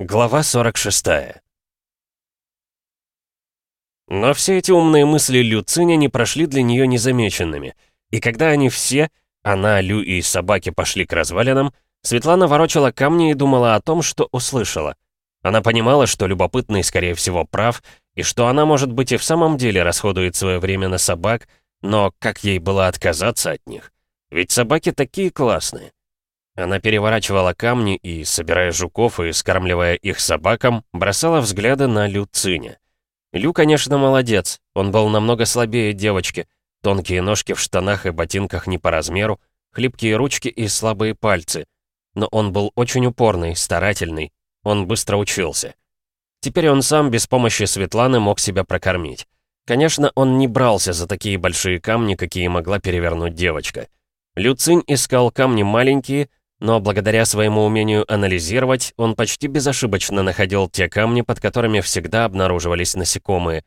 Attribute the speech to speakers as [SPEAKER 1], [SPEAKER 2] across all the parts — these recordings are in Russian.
[SPEAKER 1] Глава 46 Но все эти умные мысли Люциня не прошли для нее незамеченными. И когда они все, она, Лю и собаки пошли к развалинам, Светлана ворочала камни и думала о том, что услышала. Она понимала, что любопытный, скорее всего, прав, и что она, может быть, и в самом деле расходует свое время на собак, но как ей было отказаться от них? Ведь собаки такие классные. Она переворачивала камни и, собирая жуков и скармливая их собакам, бросала взгляды на Лю Циня. Лю, конечно, молодец, он был намного слабее девочки, тонкие ножки в штанах и ботинках не по размеру, хлипкие ручки и слабые пальцы. Но он был очень упорный, старательный, он быстро учился. Теперь он сам без помощи Светланы мог себя прокормить. Конечно, он не брался за такие большие камни, какие могла перевернуть девочка. Люцинь искал камни маленькие, но благодаря своему умению анализировать, он почти безошибочно находил те камни, под которыми всегда обнаруживались насекомые.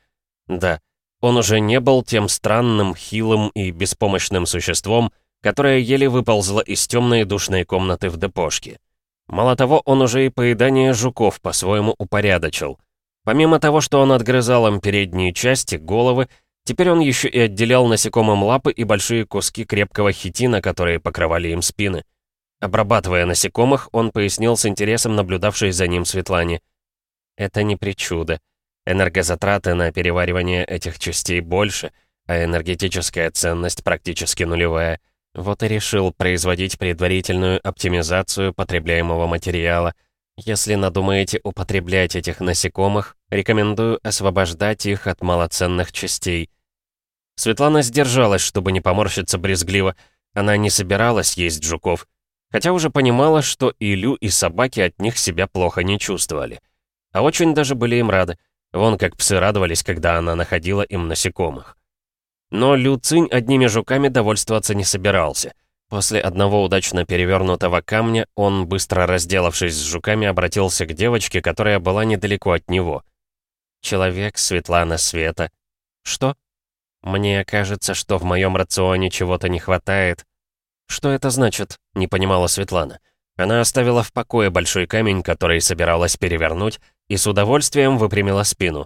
[SPEAKER 1] Да, он уже не был тем странным, хилым и беспомощным существом, которое еле выползло из темной душной комнаты в депошке. Мало того, он уже и поедание жуков по-своему упорядочил. Помимо того, что он отгрызал им передние части, головы, теперь он еще и отделял насекомым лапы и большие куски крепкого хитина, которые покрывали им спины. Обрабатывая насекомых, он пояснил с интересом наблюдавшей за ним Светлане. «Это не причуда. Энергозатраты на переваривание этих частей больше, а энергетическая ценность практически нулевая. Вот и решил производить предварительную оптимизацию потребляемого материала. Если надумаете употреблять этих насекомых, рекомендую освобождать их от малоценных частей». Светлана сдержалась, чтобы не поморщиться брезгливо. Она не собиралась есть жуков. Хотя уже понимала, что и Лю, и собаки от них себя плохо не чувствовали. А очень даже были им рады. Вон как псы радовались, когда она находила им насекомых. Но Лю Цинь одними жуками довольствоваться не собирался. После одного удачно перевернутого камня он, быстро разделавшись с жуками, обратился к девочке, которая была недалеко от него. «Человек, Светлана Света». «Что?» «Мне кажется, что в моем рационе чего-то не хватает», «Что это значит?» — не понимала Светлана. Она оставила в покое большой камень, который собиралась перевернуть, и с удовольствием выпрямила спину.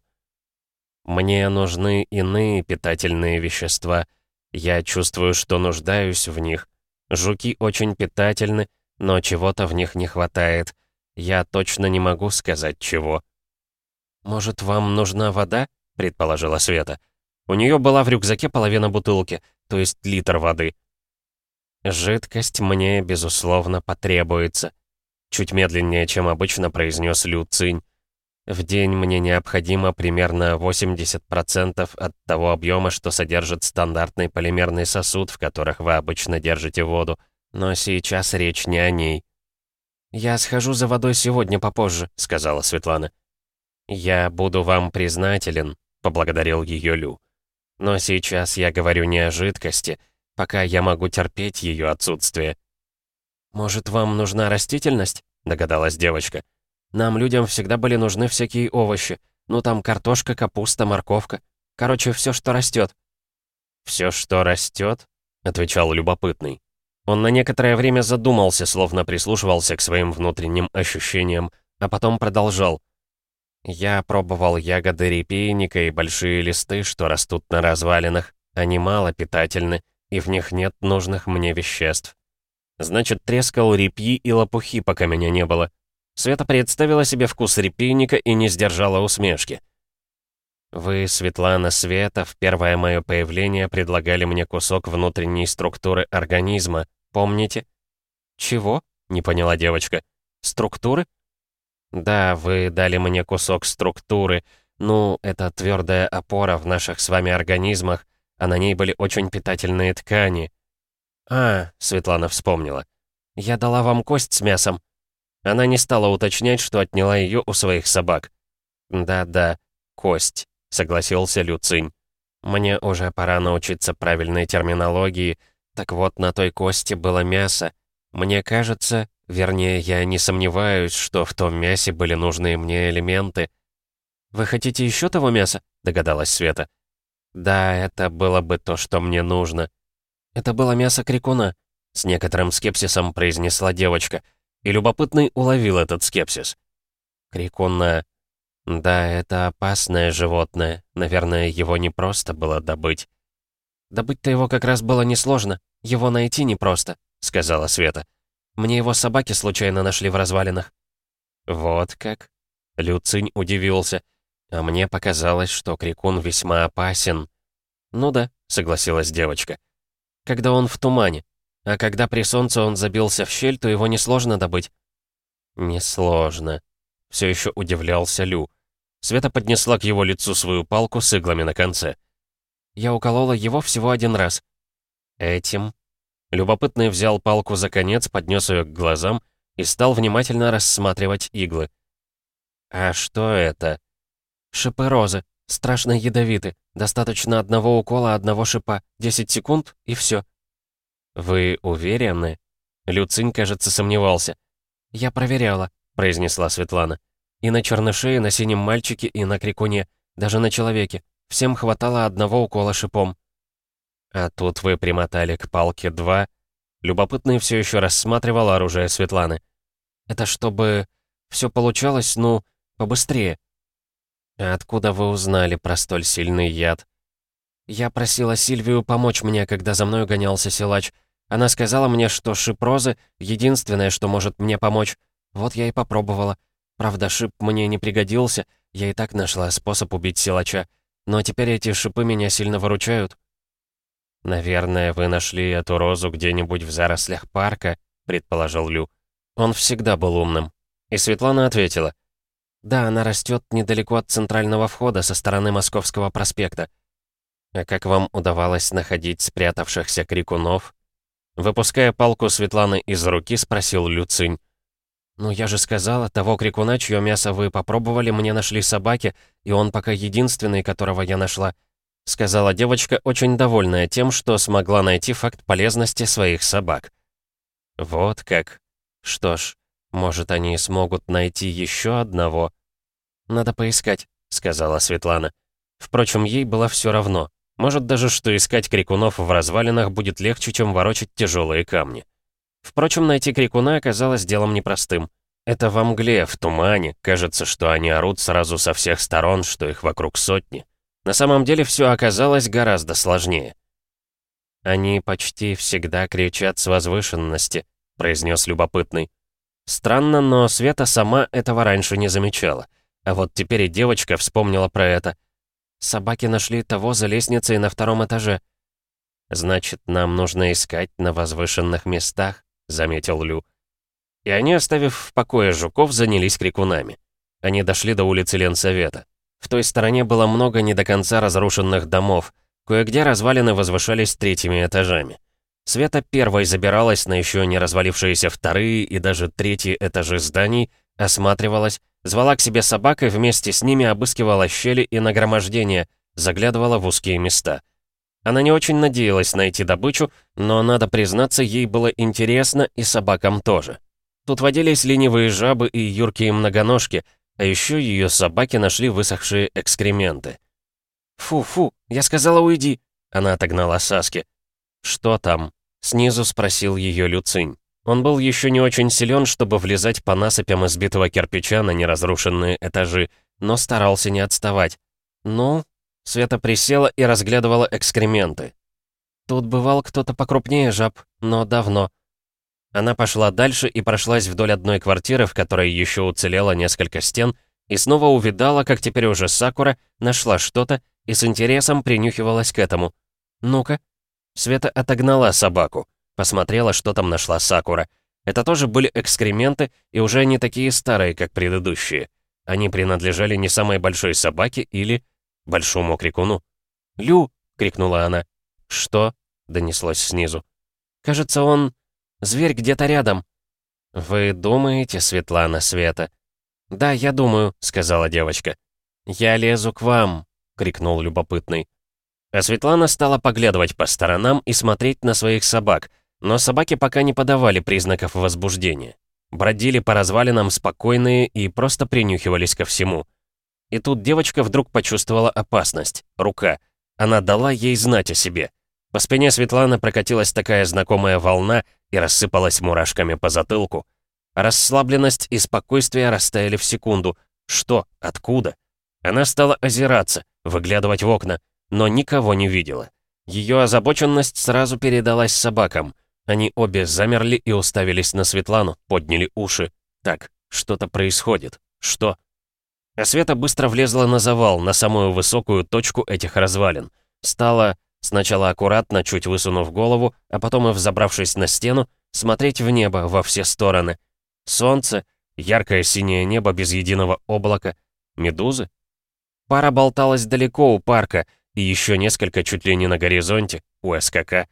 [SPEAKER 1] «Мне нужны иные питательные вещества. Я чувствую, что нуждаюсь в них. Жуки очень питательны, но чего-то в них не хватает. Я точно не могу сказать, чего». «Может, вам нужна вода?» — предположила Света. У нее была в рюкзаке половина бутылки, то есть литр воды. «Жидкость мне, безусловно, потребуется», — чуть медленнее, чем обычно произнес Лю Цинь. «В день мне необходимо примерно 80% от того объема, что содержит стандартный полимерный сосуд, в которых вы обычно держите воду. Но сейчас речь не о ней». «Я схожу за водой сегодня попозже», — сказала Светлана. «Я буду вам признателен», — поблагодарил ее Лю. «Но сейчас я говорю не о жидкости, — пока я могу терпеть ее отсутствие. «Может, вам нужна растительность?» — догадалась девочка. «Нам, людям, всегда были нужны всякие овощи. Ну, там картошка, капуста, морковка. Короче, все, что растет. «Все, что растет?» — отвечал любопытный. Он на некоторое время задумался, словно прислушивался к своим внутренним ощущениям, а потом продолжал. «Я пробовал ягоды репейника и большие листы, что растут на развалинах. Они мало питательны, и в них нет нужных мне веществ. Значит, трескал репьи и лопухи, пока меня не было. Света представила себе вкус репейника и не сдержала усмешки. «Вы, Светлана Света, в первое мое появление предлагали мне кусок внутренней структуры организма, помните?» «Чего?» — не поняла девочка. «Структуры?» «Да, вы дали мне кусок структуры. Ну, это твердая опора в наших с вами организмах, а на ней были очень питательные ткани. «А», — Светлана вспомнила, — «я дала вам кость с мясом». Она не стала уточнять, что отняла ее у своих собак. «Да-да, кость», — согласился Люцинь. «Мне уже пора научиться правильной терминологии. Так вот, на той кости было мясо. Мне кажется, вернее, я не сомневаюсь, что в том мясе были нужные мне элементы». «Вы хотите еще того мяса?» — догадалась Света. Да, это было бы то, что мне нужно. Это было мясо крикуна, с некоторым скепсисом произнесла девочка, и любопытный уловил этот скепсис. Крикуна. Да, это опасное животное. Наверное, его непросто было добыть. «Добыть-то его как раз было несложно. Его найти непросто», — сказала Света. «Мне его собаки случайно нашли в развалинах». «Вот как?» Люцинь удивился. «А мне показалось, что Крикун весьма опасен». «Ну да», — согласилась девочка. «Когда он в тумане. А когда при солнце он забился в щель, то его несложно добыть». «Несложно», — все еще удивлялся Лю. Света поднесла к его лицу свою палку с иглами на конце. «Я уколола его всего один раз». «Этим?» Любопытный взял палку за конец, поднес ее к глазам и стал внимательно рассматривать иглы. «А что это?» «Шипы розы. Страшно ядовиты. Достаточно одного укола, одного шипа. 10 секунд, и все. «Вы уверены?» Люцинь, кажется, сомневался. «Я проверяла», — произнесла Светлана. «И на черныше, и на синем мальчике, и на крикуне. Даже на человеке. Всем хватало одного укола шипом». «А тут вы примотали к палке два...» Любопытный все еще рассматривал оружие Светланы. «Это чтобы... все получалось, ну, побыстрее». «А откуда вы узнали про столь сильный яд?» «Я просила Сильвию помочь мне, когда за мной гонялся силач. Она сказала мне, что шип розы — единственное, что может мне помочь. Вот я и попробовала. Правда, шип мне не пригодился, я и так нашла способ убить силача. Но теперь эти шипы меня сильно выручают». «Наверное, вы нашли эту розу где-нибудь в зарослях парка», — предположил Лю. Он всегда был умным. И Светлана ответила. «Да, она растет недалеко от центрального входа со стороны Московского проспекта. А как вам удавалось находить спрятавшихся крикунов? Выпуская палку Светланы из руки, спросил Люцинь. «Ну, я же сказала, того крикуна, чье мясо вы попробовали, мне нашли собаки, и он пока единственный, которого я нашла», сказала девочка, очень довольная тем, что смогла найти факт полезности своих собак. «Вот как. Что ж, может, они смогут найти еще одного?» «Надо поискать», — сказала Светлана. Впрочем, ей было все равно. Может даже, что искать крикунов в развалинах будет легче, чем ворочать тяжелые камни. Впрочем, найти крикуна оказалось делом непростым. Это во мгле, в тумане, кажется, что они орут сразу со всех сторон, что их вокруг сотни. На самом деле все оказалось гораздо сложнее. «Они почти всегда кричат с возвышенности», — произнес любопытный. Странно, но Света сама этого раньше не замечала. А вот теперь и девочка вспомнила про это — Собаки нашли того за лестницей на втором этаже. «Значит, нам нужно искать на возвышенных местах», — заметил Лю. И они, оставив в покое жуков, занялись крикунами. Они дошли до улицы Ленсовета. В той стороне было много не до конца разрушенных домов. Кое-где развалины возвышались третьими этажами. Света первой забиралась на еще не развалившиеся вторые и даже третьи этажи зданий, осматривалась, Звала к себе собак и вместе с ними обыскивала щели и нагромождения, заглядывала в узкие места. Она не очень надеялась найти добычу, но, надо признаться, ей было интересно и собакам тоже. Тут водились ленивые жабы и юркие многоножки, а еще ее собаки нашли высохшие экскременты. «Фу-фу, я сказала, уйди!» Она отогнала Саски. «Что там?» — снизу спросил ее Люцинь. Он был еще не очень силен, чтобы влезать по насыпям избитого кирпича на неразрушенные этажи, но старался не отставать. «Ну?» Света присела и разглядывала экскременты. «Тут бывал кто-то покрупнее жаб, но давно». Она пошла дальше и прошлась вдоль одной квартиры, в которой еще уцелело несколько стен, и снова увидала, как теперь уже Сакура нашла что-то и с интересом принюхивалась к этому. «Ну-ка». Света отогнала собаку. Посмотрела, что там нашла Сакура. Это тоже были экскременты, и уже не такие старые, как предыдущие. Они принадлежали не самой большой собаке или большому крикуну. «Лю!» — крикнула она. «Что?» — донеслось снизу. «Кажется, он... Зверь где-то рядом». «Вы думаете, Светлана Света?» «Да, я думаю», — сказала девочка. «Я лезу к вам», — крикнул любопытный. А Светлана стала поглядывать по сторонам и смотреть на своих собак — но собаки пока не подавали признаков возбуждения. Бродили по развалинам спокойные и просто принюхивались ко всему. И тут девочка вдруг почувствовала опасность. Рука. Она дала ей знать о себе. По спине Светланы прокатилась такая знакомая волна и рассыпалась мурашками по затылку. Расслабленность и спокойствие растаяли в секунду. Что? Откуда? Она стала озираться, выглядывать в окна, но никого не видела. Ее озабоченность сразу передалась собакам. Они обе замерли и уставились на Светлану, подняли уши. Так, что-то происходит. Что? А Света быстро влезла на завал, на самую высокую точку этих развалин. Стала, сначала аккуратно, чуть высунув голову, а потом и взобравшись на стену, смотреть в небо во все стороны. Солнце, яркое синее небо без единого облака, медузы. Пара болталась далеко у парка, и еще несколько чуть ли не на горизонте, у СКК.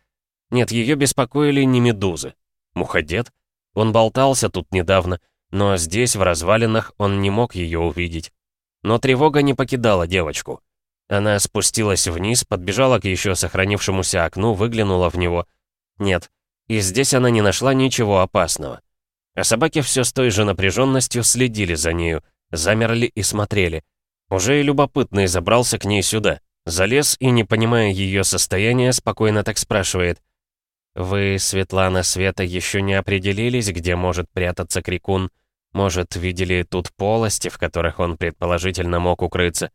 [SPEAKER 1] Нет, ее беспокоили не медузы. Муходед? Он болтался тут недавно, но здесь, в развалинах, он не мог ее увидеть. Но тревога не покидала девочку. Она спустилась вниз, подбежала к еще сохранившемуся окну, выглянула в него. Нет, и здесь она не нашла ничего опасного. А собаки все с той же напряженностью следили за нею, замерли и смотрели. Уже и любопытный забрался к ней сюда. Залез и, не понимая ее состояния, спокойно так спрашивает. «Вы, Светлана Света, еще не определились, где может прятаться Крикун? Может, видели тут полости, в которых он предположительно мог укрыться?»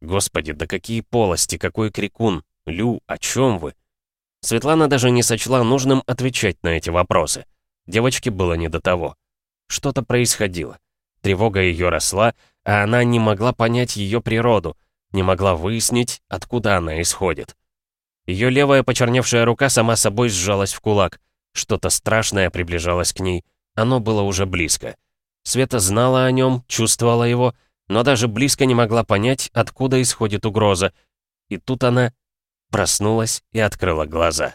[SPEAKER 1] «Господи, да какие полости, какой Крикун? Лю, о чем вы?» Светлана даже не сочла нужным отвечать на эти вопросы. Девочке было не до того. Что-то происходило. Тревога ее росла, а она не могла понять ее природу, не могла выяснить, откуда она исходит. Ее левая почерневшая рука сама собой сжалась в кулак. Что-то страшное приближалось к ней. Оно было уже близко. Света знала о нем, чувствовала его, но даже близко не могла понять, откуда исходит угроза. И тут она проснулась и открыла глаза.